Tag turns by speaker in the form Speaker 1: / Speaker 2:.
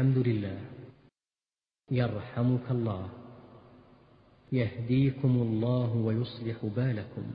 Speaker 1: الحمد لله. يرحمك الله. يهديكم الله ويصلح بالكم.